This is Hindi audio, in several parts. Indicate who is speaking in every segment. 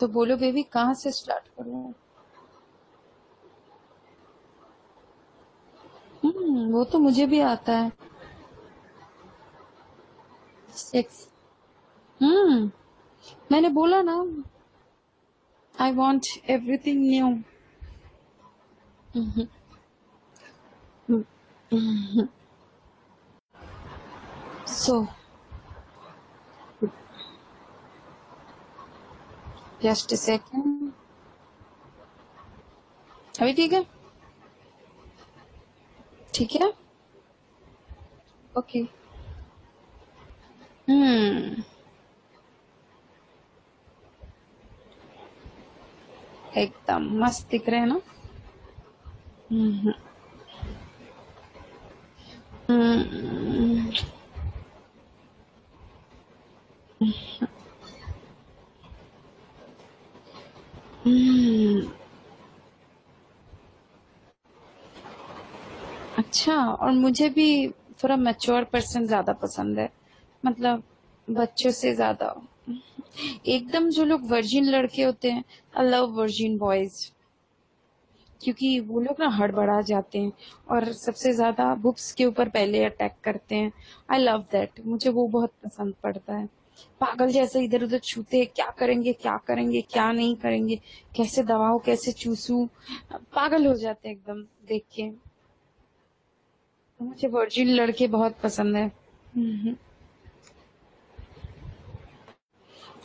Speaker 1: तो बोलो बेबी कहाँ से स्टार्ट करूँ? हम्म वो तो मुझे भी आता है। सेक्स हम्म मैंने बोला ना I want everything new so just second अभी ठीक है? ठीक है? ओके हम्म एकदम मस्त दिख रहे हैं ना? हम्म हम्म हम्म, अच्छा और मुझे भी थोड़ा मैच्योर पर्सन ज़्यादा पसंद है। मतलब बच्चों से ज़्यादा। एकदम जो लोग वर्जिन लड़के होते हैं आई लव वर्जिन बॉयज़ क्योंकि वो लोग ना हड़बड़ा जाते हैं और सबसे ज़्यादा बुक्स के ऊपर पहले अटैक करते हैं। आई लव दैट मुझे वो बहुत पसंद पड़ता है। पागल जैसे इधर उधर छूते हैं। क्या करेंगे क्या करेंगे, क्या नहीं करेंगे? कैसे दबाओ कैसे चूसू? पागल हो जाते हैं एकदम देख के। मुझे वर्जिन लड़के बहुत पसंद है।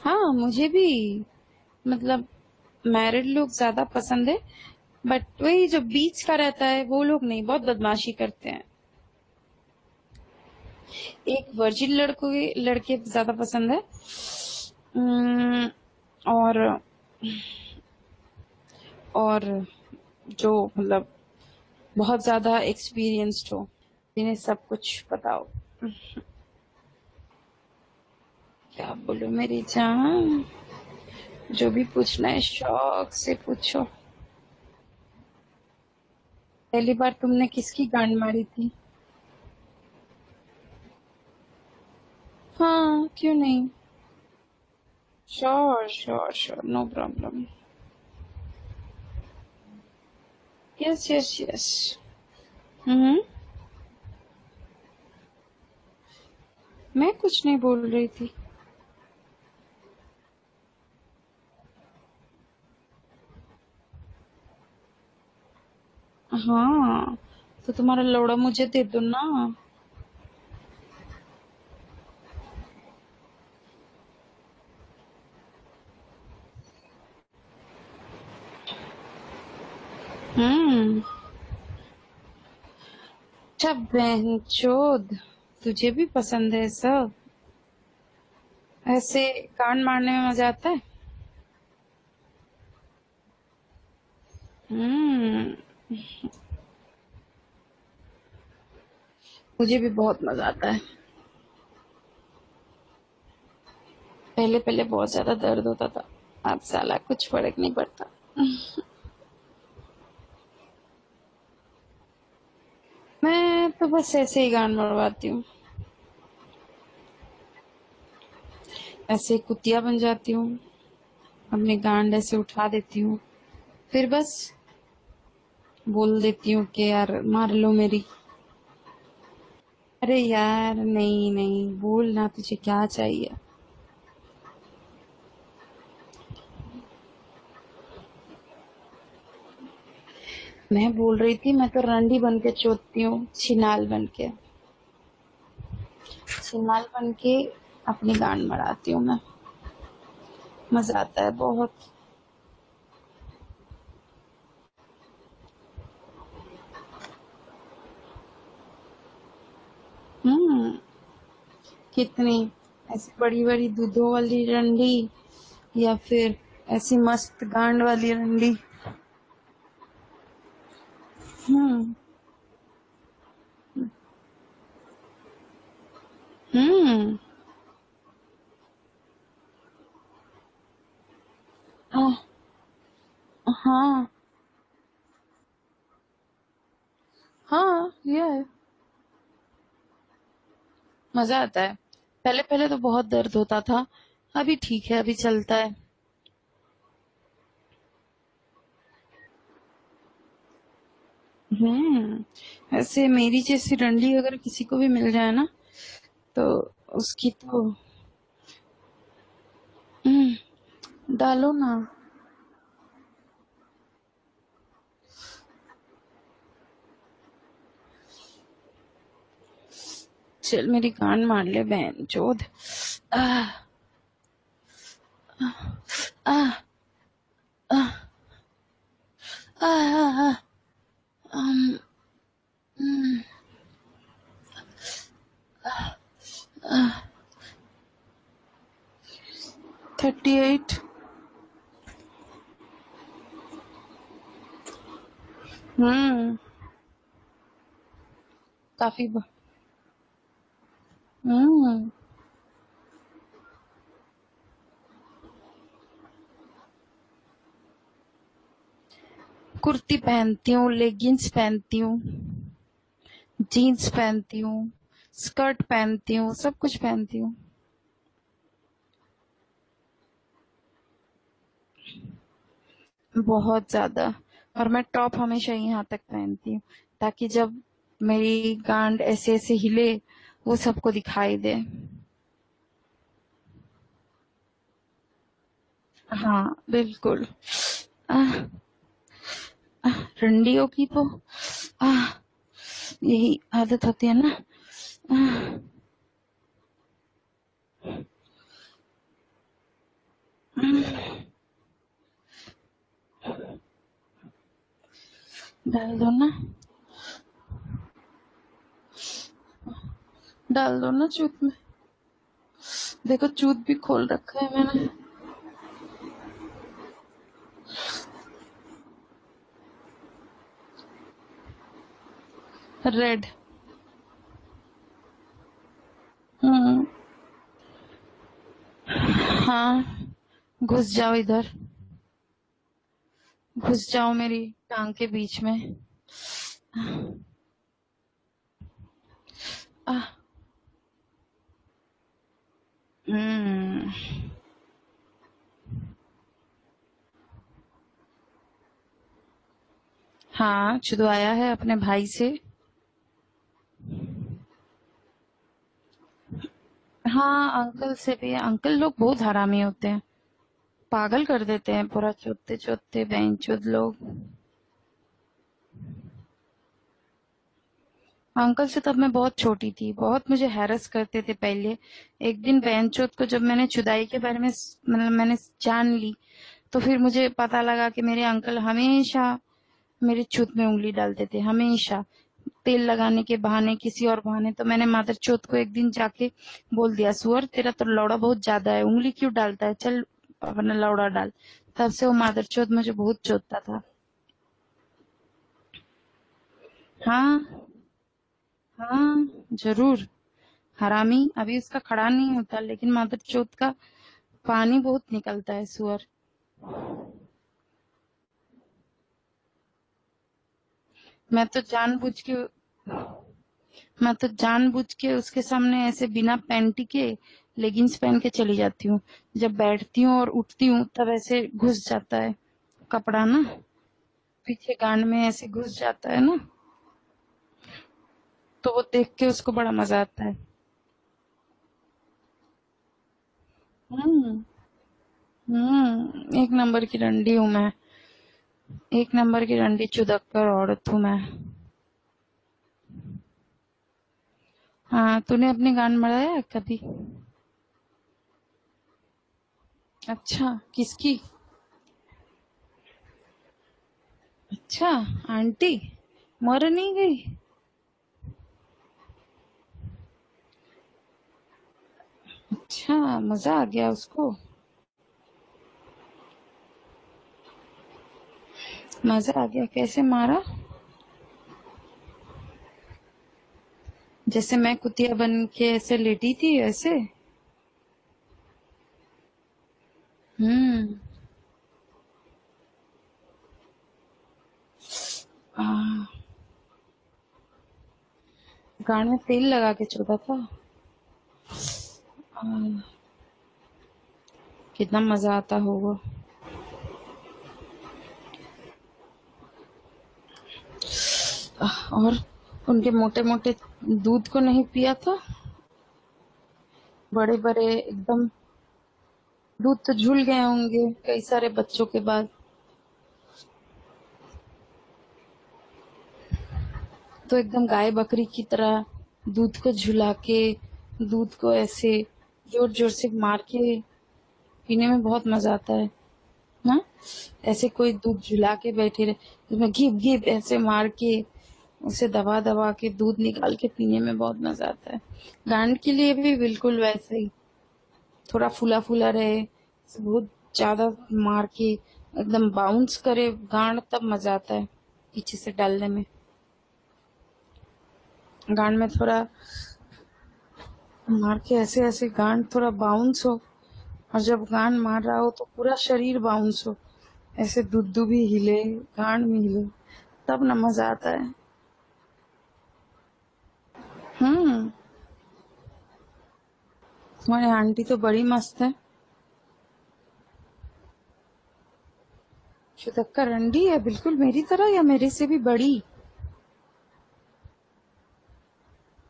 Speaker 1: हाँ मुझे भी मतलब मैरिड लोग ज़्यादा पसंद है बट वही जो बीच का रहता है वो लोग नहीं बहुत बदमाशी करते हैं। एक वर्जिन लड़कों के लड़के ज़्यादा पसंद है। और और जो मतलब बहुत ज़्यादा एक्सपीरियंस्ड हो। जिन्हें सब कुछ हो क्या बोलो मेरी जान? जो भी पूछना है, शौक से पूछो। पहली बार तुमने किसकी गांड मारी थी? हाँ क्यों नहीं? Sure sure sure no problem yes yes yes hmm. मैं कुछ नहीं बोल रही थी। हाँ तो तुम्हारा लोड़ा मुझे दे दो ना। हम्म। अच्छा बहन चोद। तुझे भी पसंद है सब ऐसे कान मारने में मज़ा आता है? हम्म। मुझे भी बहुत मज़ा आता है। पहले पहले बहुत ज़्यादा दर्द होता था। अब साला कुछ फ़र्क नहीं पड़ता। मैं तो बस ऐसे ही गान मरवाती हूँ। ऐसे कुतिया बन जाती हूँ। अपने गांड ऐसे उठा देती हूँ। फिर बस बोल देती हूँ कि यार मार लो मेरी। अरे यार, नहीं नहीं, बोल ना, तुझे क्या चाहिए? मैं बोल रही थी, मैं तो रंडी बन के चोतती हूँ, छिनाल बन के। छिनाल बन के अपनी गांड मराती हूँ मैं। मज़ा आता है बहुत। हम्म कितनी ऐसी बड़ी बड़ी दूधों वाली रंडी या फिर ऐसी मस्त गांड वाली रंडी। मज़ा आता है। पहले पहले तो बहुत दर्द होता था अभी ठीक है अभी चलता है। हम्म ऐसे मेरी जैसी डंडी अगर किसी को भी मिल जाए ना तो उसकी तो हम्म, डालो ना। चल मेरी कान मार ले बहन चोद। थर्टी एट हम्म काफ़ी ब- हम्म कुर्ती पहनती हूँ लेगिंग्स पहनती हूँ जीन्स पहनती हूँ स्कर्ट पहनती हूँ सब कुछ पहनती हूँ। बहुत ज़्यादा। और मैं टॉप हमेशा यहाँ तक पहनती हूँ ताकि जब मेरी गांड ऐसे ऐसे हिले वो सबको दिखाई दे। हाँ बिल्कुल। आह, रंडियों की तो आह, यही आदत होती है ना। आह, डाल दो ना। डाल दो ना चूत में। देखो चूत भी खोल रखा है मैंने। रेड हम्म हाँ घुस जाओ इधर। घुस जाओ मेरी टांग के बीच में। हम्म। हाँ छुदवाया है अपने भाई से। हाँ अंकल से भी अंकल लोग बहुत हरामी होते हैं। पागल कर देते हैं पूरा चोते चोते चुद लोग। अंकल से तब मैं बहुत छोटी थी, बहुत मुझे हैरस करते थे पहले। एक दिन बहन चोत को जब मैंने चुदाई के बारे में मतलब मैंने जान ली तो फिर मुझे पता लगा कि मेरे अंकल हमेशा मेरे चूत में उंगली डालते थे, हमेशा। तेल लगाने के बहाने, किसी और बहाने तो मैंने मादर चौथ को एक दिन जाके बोल दिया, सुअर, तेरा तो लौड़ा बहुत ज़्यादा है, उंगली क्यों डालता है? चल, अपना लौड़ा डाल। तब से वो मादर चौथ मुझे बहुत चोतता था। हाँ हाँ ज़रूर। हरामी, अभी उसका खड़ा नहीं होता, लेकिन मादर चौथ का पानी बहुत निकलता है, सुअर। मैं तो जानबूझ के मैं तो जानबूझ के उसके सामने ऐसे बिना पैंटी के लेगिंग्स पहन के चली जाती हूँ। जब बैठती हूँ और उठती हूँ, तब ऐसे घुस जाता है कपड़ा ना। पीछे गांड में ऐसे घुस जाता है ना। तो वो देख के उसको बड़ा मज़ा आता है। हम्म हम्म एक नंबर की रंडी हूँ मैं। एक नंबर की रंडी चुदक्कर औरत हूँ मैं। हाँ तूने अपने गान मढ़ाया है कभी? अच्छा किसकी? अच्छा आंटी, मर नहीं गई? अच्छा मज़ा आ गया उसको। मज़ा आ गया, कैसे मारा? जैसे मैं कुतिया बन के ऐसे लेटी थी ऐसे? हम्म। गांड में तेल लगा के चोदा था। आ, कितना मज़ा आता होगा। और उनके मोटे मोटे दूध को नहीं पिया था। बड़े बड़े एकदम दूध तो झूल गए होंगे कई सारे बच्चों के बाद। तो एकदम गाय बकरी की तरह दूध को झुला के, दूध को ऐसे ज़ोर ज़ोर से मार के पीने में बहुत मज़ा आता है, ना? ऐसे कोई दूध झुला के बैठे रहे उसमें घिप घिप ऐसे मार के उसे दबा दबा के दूध निकाल के पीने में बहुत मज़ा आता है। गांड के लिए भी बिल्कुल वैसे ही। थोड़ा फूला फूला रहे, बहुत ज़्यादा मार के एकदम बाउंस करे, गांड तब मज़ा आता है पीछे से डालने में। गांड में थोड़ा मार के ऐसे ऐसे गांड थोड़ा बाउंस हो, और जब गांड मार रहा हो तो पूरा शरीर बाउंस हो। ऐसे दुद्दू भी हिले, गांड भी हिले, तब ना मज़ा आता है हम्म तुम्हारी आंटी तो बड़ी मस्त है। शुतक्का रंडी है, बिल्कुल मेरी तरह या मेरे से भी बड़ी?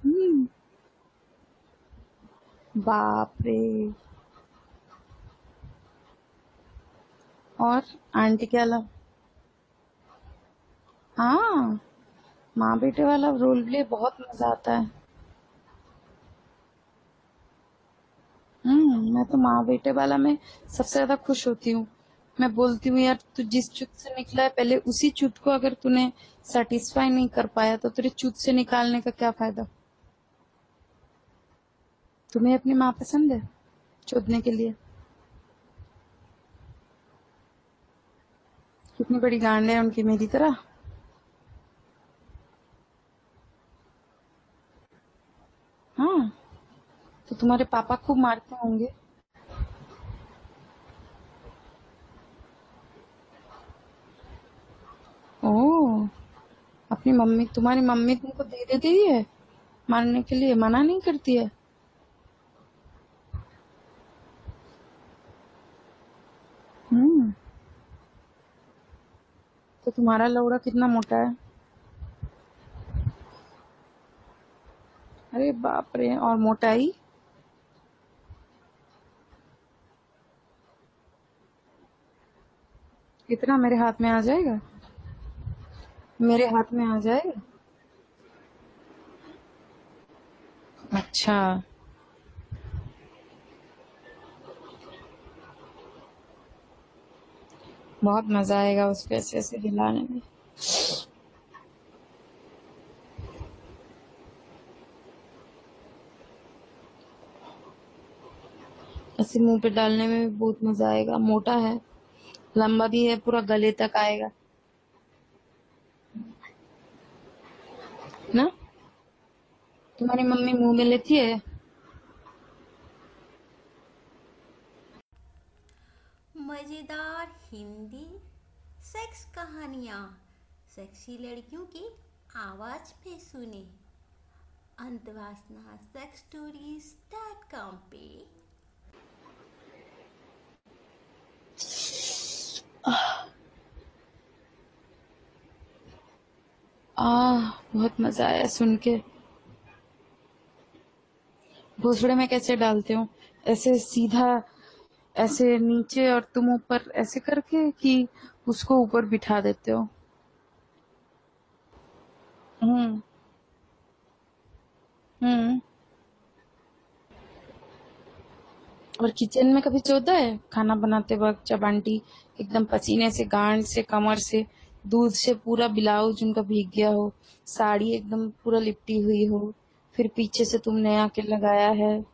Speaker 1: हम्म। बाप रे और आंटी क्या लव हाँ माँ बेटे वाला रोल प्ले बहुत मज़ा आता है। हम्म मैं तो माँ बेटे वाला में सबसे ज़्यादा खुश होती हूँ। मैं बोलती हूँ, यार, तू जिस चुत से निकला है, पहले उसी चुत को अगर तूने सेटिस्फाई नहीं कर पाया तो तेरे चुत से निकालने का क्या फ़ायदा? तुम्हें अपनी माँ पसंद है चोदने के लिए? कितनी बड़ी गांड है उनकी मेरी तरह। हाँ। तो तुम्हारे पापा खूब मारते होंगे। ओ अपनी मम्मी, तुम्हारी मम्मी तुमको दे देती है? मारने के लिए मना नहीं करती है? हम्म। तो तुम्हारा लौड़ा कितना मोटा है? अरे बाप रे, और मोटाई? इतना मेरे हाथ में आ जाएगा? मेरे हाथ में आ जाएगा? अच्छा। बहुत मज़ा आएगा उसको ऐसे ऐसे हिलाने में। ऐसे मुँह पे डालने में भी बहुत मज़ा आएगा। मोटा है। लंबा भी है, पूरा गले तक आएगा। ना? तुम्हारी मम्मी मुँह में लेती है?
Speaker 2: मज़ेदार हिंदी सेक्स कहानियाँ। सेक्सी लड़कियों की आवाज़ में सुने। Antarvasna sex stories dot com पे।
Speaker 1: आह बहुत मज़ा आया सुन के भोसड़े में कैसे डालते हो? ऐसे सीधा, ऐसे नीचे और तुम ऊपर, ऐसे करके कि उसको ऊपर बिठा देते हो? हम्म। हम्म। और किचन में कभी चौथा है? खाना बनाते वक्त जब आंटी एकदम पसीने से गांड से, कमर से, दूध से पूरा ब्लाउज उनका भीग गया हो, साड़ी एकदम पूरा लिपटी हुई हो, फिर पीछे से तुमने आके लगाया है?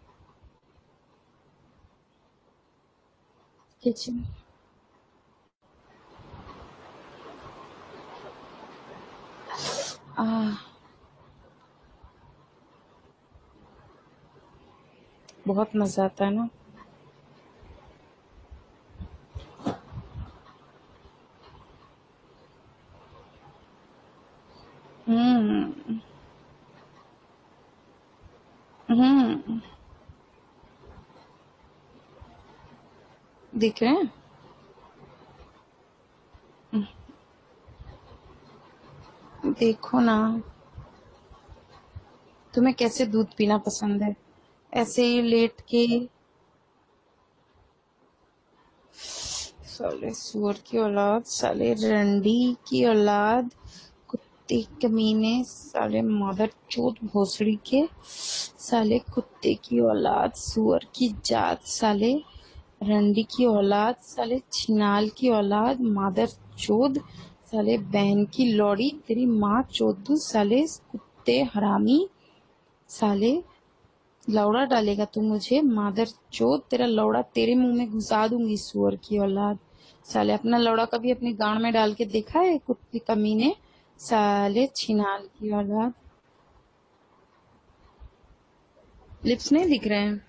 Speaker 1: किचन बहुत मज़ा आता है ना? हम्म। दिख? रहे हैं देखो ना। तुम्हें कैसे दूध पीना पसंद है? ऐसे ही लेट के साले सुअर की औलाद, साले रंडी की औलाद कुत्ते कमीने साले मदर चोत भोसड़ी के, साले कुत्ते की औलाद, सुअर की जात, साले रंडी की औलाद, साले छिनाल की औलाद, मादर चोद, साले बहन की लौड़ी, तेरी माँ चोदू साले कुत्ते हरामी, साले लौड़ा डालेगा तू मुझे, मादर चोद, तेरा लौड़ा तेरे मुँह में घुसा दूँगी, सुअर की औलाद। साले अपना लौड़ा कभी अपनी गांड में डाल के देखा है, कुत्ते कमीने साले छिनाल की औलाद लिप्स नहीं दिख रहे हैं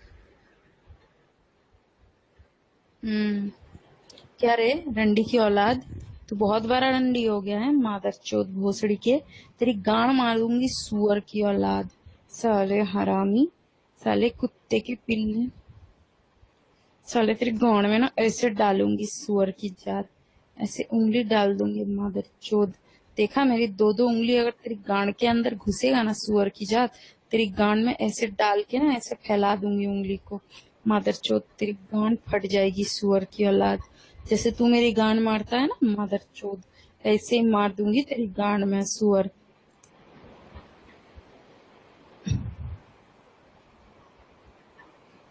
Speaker 1: हम्म क्या रे रंडी की औलाद तू बहुत बड़ा रंडी हो गया है मादर चोद भोसड़ी के तेरी गांड मार दूँगी सुअर की औलाद साले हरामी साले कुत्ते के पिल्ले साले तेरी गांड में ना ऐसे डालूँगी सुअर की जात ऐसे उंगली डाल दूँगी मादर चोद देखा मेरी दो दो उंगली अगर तेरी गांड के अंदर घुसेगा ना, सुअर की जात, तेरी गांड में ऐसे डाल के ना ऐसे फैला दूँगी उंगली को। मादर चोद तेरी गांड फट जाएगी सुअर की औलाद। जैसे तू मेरी गांड मारता है ना, मादर चोद ऐसे ही मार दूँगी तेरी गांड में सुअर।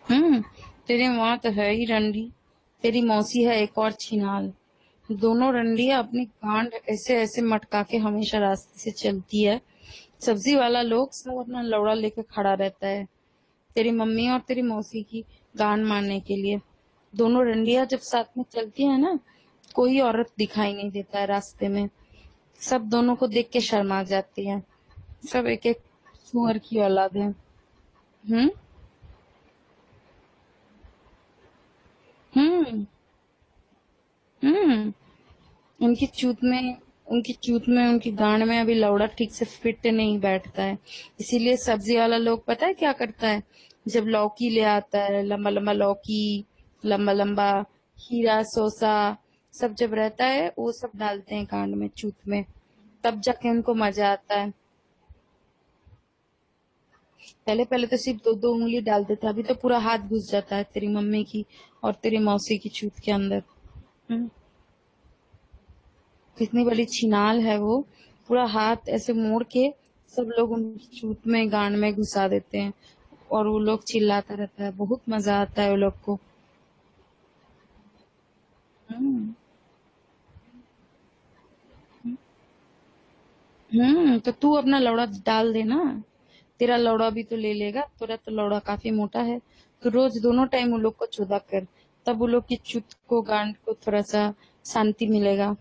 Speaker 1: हम्म तेरी माँ तो है ही रंडी। तेरी मौसी है एक और छिनाल। दोनों रंडिया अपनी गांड ऐसे ऐसे मटका के हमेशा रास्ते से चलती है। सब्ज़ी वाला लोग सब अपना लौड़ा लेके खड़ा रहता है, तेरी मम्मी और तेरी मौसी की गांड मारने के लिए। दोनों रंडिया जब साथ में चलती है ना, कोई औरत दिखाई नहीं देता है रास्ते में। सब दोनों को देख के शर्मा जाती है। सब एक एक सुअर की औलाद है। हम्म? हम्म। हम्म। उनकी चूत में, उनकी चूत में, उनकी गांड में अभी लौड़ा ठीक से फिट नहीं बैठता है। इसीलिए सब्ज़ी वाला लोग पता है क्या करता है? जब लौकी ले आता है, लंबा लंबा लौकी, लंबा लंबा हीरा सोसा, सब जब रहता है, वो सब डालते हैं गांड में, चूत में। तब जाके उनको मज़ा आता है। पहले पहले तो सिर्फ़ दो दो उंगली डालते थे अभी तो पूरा हाथ घुस जाता है तेरी मम्मी की और तेरी मौसी की चूत के अंदर। हम्म। कितनी बड़ी छिनाल है वो, पूरा हाथ ऐसे मोड़ के सब लोग उनकी चूत में, गांड में घुसा देते हैं और वो लोग चिल्लाता रहता है, बहुत मज़ा आता है वो लोग को। हम्म। हम्म तो तू अपना लौड़ा डाल देना। तेरा लौड़ा भी तो ले लेगा, तेरा तो लौड़ा काफ़ी मोटा है। तो रोज दोनों टाइम वो लोग को चुदा कर, तब वो लोग की चुत को, गांड को थोड़ा सा शांति मिलेगा।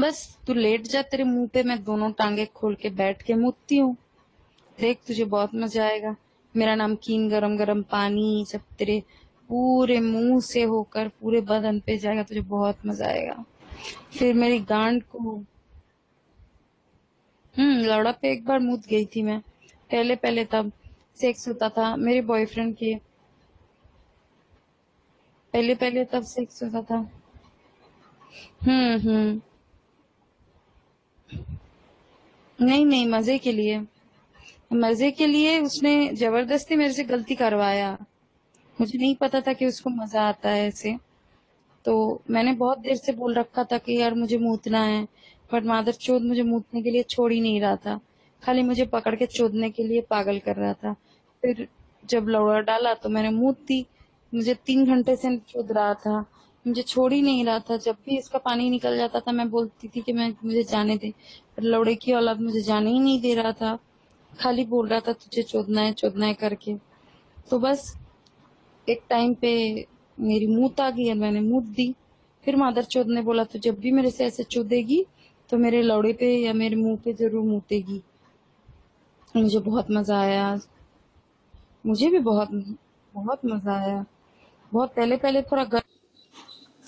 Speaker 1: बस, तू लेट जा तेरे मुँह पे, मैं दोनों टांगे खोल के बैठ के मुतती हूँ। देख, तुझे बहुत मज़ा आएगा। मेरा नमकीन गरम गरम पानी, सब तेरे पूरे मुँह से होकर, पूरे बदन पे जाएगा, तुझे बहुत मज़ा आएगा। फिर मेरी गांड को हम्म लौड़ा पे एक बार मुत गई थी मैं। पहले पहले तब सेक्स होता था। मेरे बॉयफ्रेंड के पहले पहले तब सेक्स होता था। हम्म हम्म। नहीं नहीं, मज़े के लिए। मज़े के लिए उसने ज़बरदस्ती मेरे से गलती करवाया। मुझे नहीं पता था कि उसको मज़ा आता है ऐसे। तो मैंने बहुत देर से बोल रखा था कि यार मुझे मूतना है पर मादर चोद मुझे मूतने के लिए छोड़ ही नहीं रहा था। खाली मुझे पकड़ के चोदने के लिए पागल कर रहा था। फिर जब लौड़ा डाला तो मैंने मूत दी। मुझे तीन घंटे से चोद रहा था। मुझे छोड़ ही नहीं रहा था। जब भी इसका पानी निकल जाता था, मैं बोलती थी कि मैं, मुझे जाने दे। पर लौड़े की औलाद मुझे जाने ही नहीं दे रहा था। खाली बोल रहा था, तुझे चोदना है चोदना है करके। तो बस एक टाइम पे मेरी मूत आ गई और मैंने मूत दी। फिर मादर चौध ने बोला तो जब भी मेरे से ऐसे चोदेगी तो मेरे लौड़े पे या मेरे मुँह पे ज़रूर मूतेगी। मुझे बहुत मज़ा आया। मुझे भी बहुत बहुत मज़ा आया। बहुत पहले पहले थोड़ा गर...